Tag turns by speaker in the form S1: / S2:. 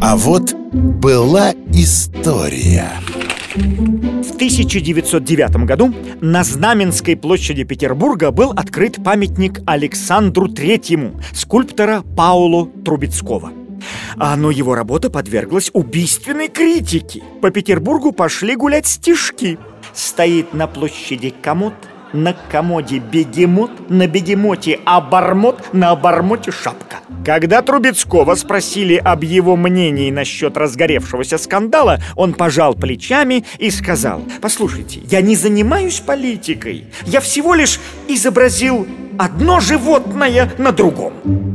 S1: А вот была история.
S2: В 1909 году на Знаменской площади Петербурга был открыт памятник Александру Третьему, скульптора Паулу Трубецкого. Но его работа подверглась убийственной критике. По Петербургу пошли гулять стишки. Стоит на площади комод, на комоде бегемот, на бегемоте обормот, на обормоте шапка. Когда Трубецкого спросили об его мнении насчет разгоревшегося скандала, он пожал плечами и сказал, «Послушайте, я не занимаюсь политикой, я всего лишь изобразил одно животное на другом».